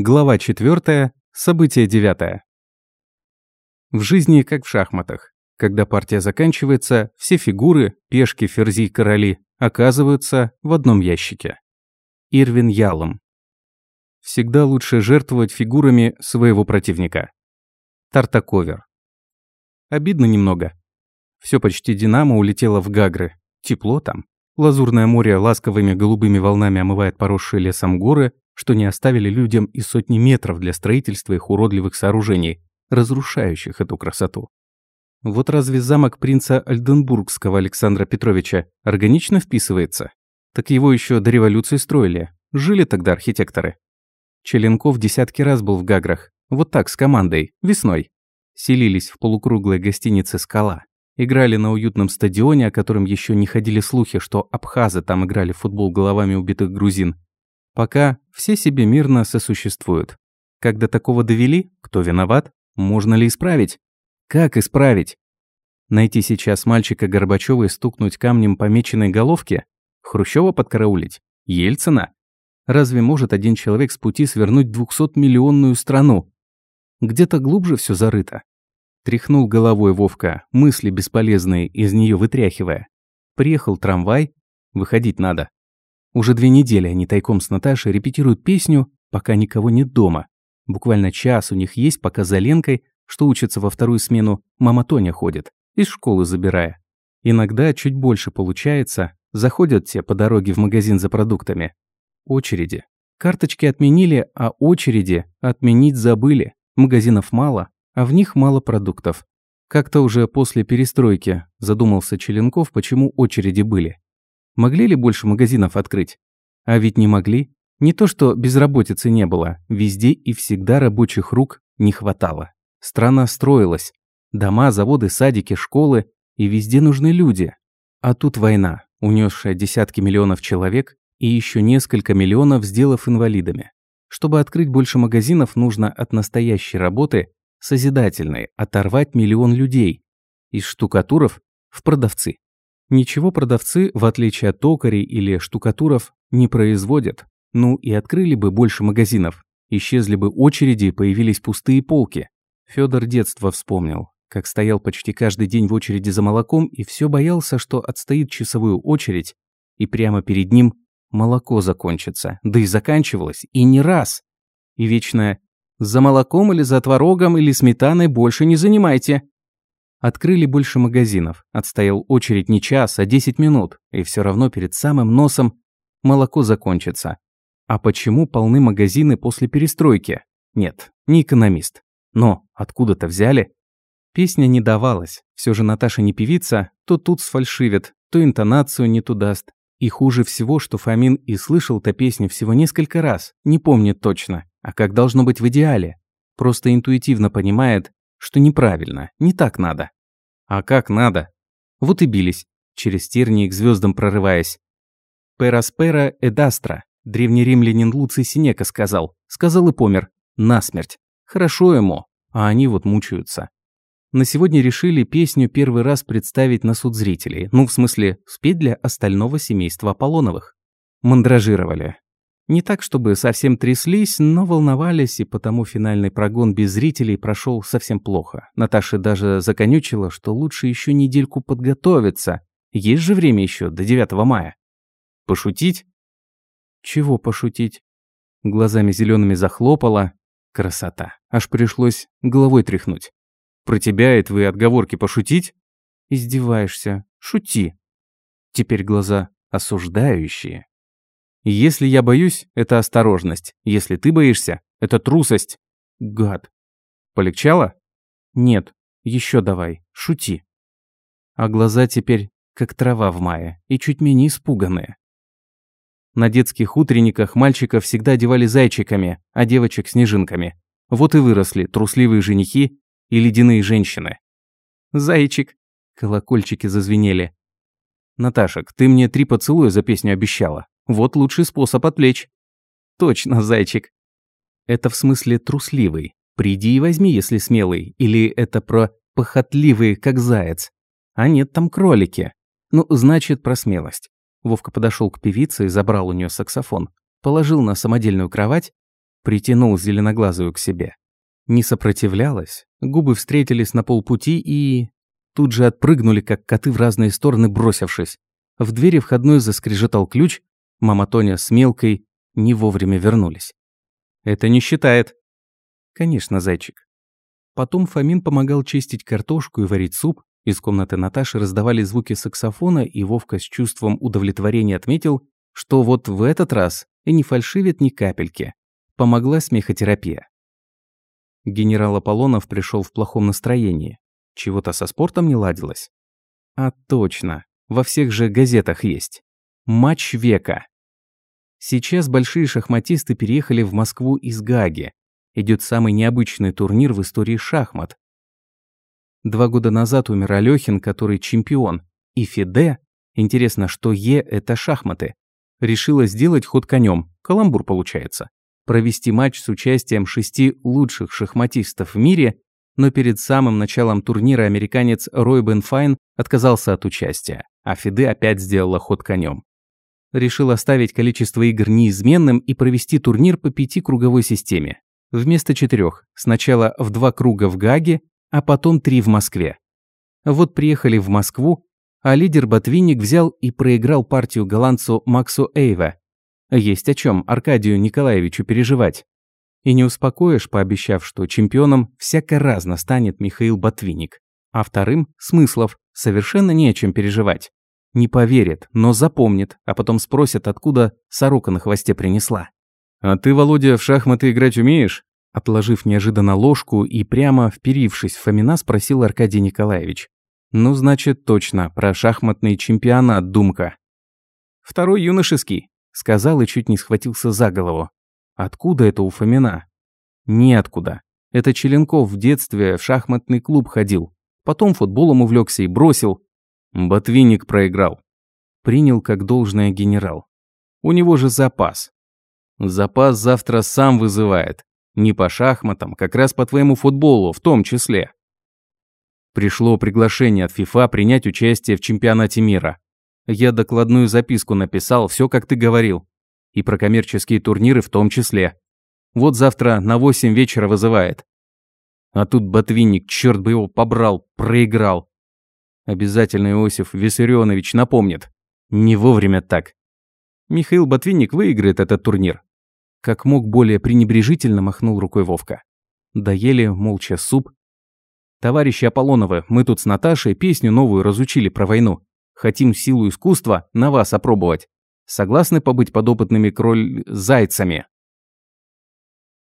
Глава 4. Событие 9. В жизни как в шахматах. Когда партия заканчивается, все фигуры, пешки, ферзи и короли оказываются в одном ящике. Ирвин Ялом. Всегда лучше жертвовать фигурами своего противника. Тартаковер. Обидно немного. Все почти Динамо улетело в Гагры. Тепло там. Лазурное море ласковыми голубыми волнами омывает поросшие лесом горы, что не оставили людям и сотни метров для строительства их уродливых сооружений, разрушающих эту красоту. Вот разве замок принца Альденбургского Александра Петровича органично вписывается? Так его еще до революции строили. Жили тогда архитекторы. Челенков десятки раз был в Гаграх. Вот так, с командой, весной. Селились в полукруглой гостинице «Скала». Играли на уютном стадионе, о котором еще не ходили слухи, что абхазы там играли в футбол головами убитых грузин. Пока все себе мирно сосуществуют. Когда такого довели, кто виноват? Можно ли исправить? Как исправить? Найти сейчас мальчика Горбачева и стукнуть камнем по меченой головке? Хрущева подкараулить? Ельцина? Разве может один человек с пути свернуть двухсотмиллионную страну? Где-то глубже все зарыто. Тряхнул головой Вовка, мысли бесполезные из нее вытряхивая. Приехал трамвай, выходить надо. Уже две недели они тайком с Наташей репетируют песню, пока никого нет дома. Буквально час у них есть, пока за Ленкой, что учится во вторую смену, мама Тоня ходит, из школы забирая. Иногда чуть больше получается, заходят те по дороге в магазин за продуктами. Очереди. Карточки отменили, а очереди отменить забыли. Магазинов мало, а в них мало продуктов. Как-то уже после перестройки задумался Челенков, почему очереди были. Могли ли больше магазинов открыть? А ведь не могли. Не то, что безработицы не было, везде и всегда рабочих рук не хватало. Страна строилась. Дома, заводы, садики, школы. И везде нужны люди. А тут война, унесшая десятки миллионов человек и еще несколько миллионов сделав инвалидами. Чтобы открыть больше магазинов, нужно от настоящей работы созидательной, оторвать миллион людей. Из штукатуров в продавцы. Ничего продавцы, в отличие от токарей или штукатуров, не производят. Ну и открыли бы больше магазинов. Исчезли бы очереди, появились пустые полки. Федор детство вспомнил, как стоял почти каждый день в очереди за молоком и все боялся, что отстоит часовую очередь, и прямо перед ним молоко закончится. Да и заканчивалось, и не раз. И вечное за молоком или за творогом или сметаной больше не занимайте. Открыли больше магазинов. Отстоял очередь не час, а 10 минут. И все равно перед самым носом молоко закончится. А почему полны магазины после перестройки? Нет, не экономист. Но откуда-то взяли? Песня не давалась. Все же Наташа не певица, то тут сфальшивит, то интонацию не туда даст. И хуже всего, что Фомин и слышал-то песню всего несколько раз, не помнит точно. А как должно быть в идеале? Просто интуитивно понимает, что неправильно, не так надо. А как надо? Вот и бились, через тернии к звездам прорываясь. «Пераспера эдастра», древний римлянин Луций Синека сказал. Сказал и помер. Насмерть. Хорошо ему, а они вот мучаются. На сегодня решили песню первый раз представить на суд зрителей. Ну, в смысле, спеть для остального семейства Аполлоновых. Мандражировали. Не так, чтобы совсем тряслись, но волновались, и потому финальный прогон без зрителей прошел совсем плохо. Наташа даже законючила, что лучше еще недельку подготовиться. Есть же время еще до 9 мая. Пошутить? Чего пошутить? Глазами зелеными захлопала. Красота. Аж пришлось головой тряхнуть. Про тебя и твои отговорки пошутить? Издеваешься. Шути. Теперь глаза осуждающие. Если я боюсь, это осторожность. Если ты боишься, это трусость. Гад. Полегчало? Нет. Еще давай. Шути. А глаза теперь как трава в мае и чуть менее испуганные. На детских утренниках мальчиков всегда одевали зайчиками, а девочек – снежинками. Вот и выросли трусливые женихи и ледяные женщины. «Зайчик!» – колокольчики зазвенели. «Наташек, ты мне три поцелуя за песню обещала. Вот лучший способ отвлечь. Точно, зайчик. Это в смысле трусливый. Приди и возьми, если смелый. Или это про похотливый, как заяц. А нет, там кролики. Ну, значит, про смелость. Вовка подошел к певице и забрал у нее саксофон. Положил на самодельную кровать. притянул зеленоглазую к себе. Не сопротивлялась, губы встретились на полпути и... Тут же отпрыгнули, как коты в разные стороны, бросившись. В двери входной заскрежетал ключ, мама Тоня с мелкой не вовремя вернулись. «Это не считает». «Конечно, зайчик». Потом Фомин помогал чистить картошку и варить суп, из комнаты Наташи раздавали звуки саксофона, и Вовка с чувством удовлетворения отметил, что вот в этот раз и не фальшивит ни капельки. Помогла смехотерапия. Генерал Аполлонов пришел в плохом настроении. Чего-то со спортом не ладилось? А точно, во всех же газетах есть. Матч века. Сейчас большие шахматисты переехали в Москву из Гаги. Идет самый необычный турнир в истории шахмат. Два года назад умер Алёхин, который чемпион. И Фиде, интересно, что Е – это шахматы, решила сделать ход конем. Каламбур получается провести матч с участием шести лучших шахматистов в мире, но перед самым началом турнира американец Рой Бенфайн отказался от участия, а Фиде опять сделала ход конем. Решил оставить количество игр неизменным и провести турнир по пятикруговой системе. Вместо четырех. Сначала в два круга в Гаге, а потом три в Москве. Вот приехали в Москву, а лидер Ботвинник взял и проиграл партию голландцу Максу Эйва есть о чем Аркадию Николаевичу переживать. И не успокоишь, пообещав, что чемпионом всяко разно станет Михаил Ботвинник. А вторым – Смыслов, совершенно не о чем переживать. Не поверит, но запомнит, а потом спросит, откуда сорока на хвосте принесла. «А ты, Володя, в шахматы играть умеешь?» Отложив неожиданно ложку и прямо вперившись в Фомина, спросил Аркадий Николаевич. «Ну, значит, точно, про шахматный чемпионат думка». «Второй юношеский», Сказал и чуть не схватился за голову. Откуда это у Фомина? Неоткуда. Это Челенков в детстве в шахматный клуб ходил. Потом футболом увлекся и бросил. Ботвинник проиграл. Принял как должное генерал. У него же запас. Запас завтра сам вызывает. Не по шахматам, как раз по твоему футболу в том числе. Пришло приглашение от ФИФА принять участие в чемпионате мира. Я докладную записку написал, все как ты говорил. И про коммерческие турниры в том числе. Вот завтра на 8 вечера вызывает. А тут Ботвинник, черт бы его побрал, проиграл. Обязательно Иосиф Виссарионович напомнит. Не вовремя так. Михаил Ботвинник выиграет этот турнир. Как мог более пренебрежительно махнул рукой Вовка. Доели молча суп. Товарищи Аполлоновы, мы тут с Наташей песню новую разучили про войну. Хотим силу искусства на вас опробовать. Согласны побыть подопытными кроль зайцами?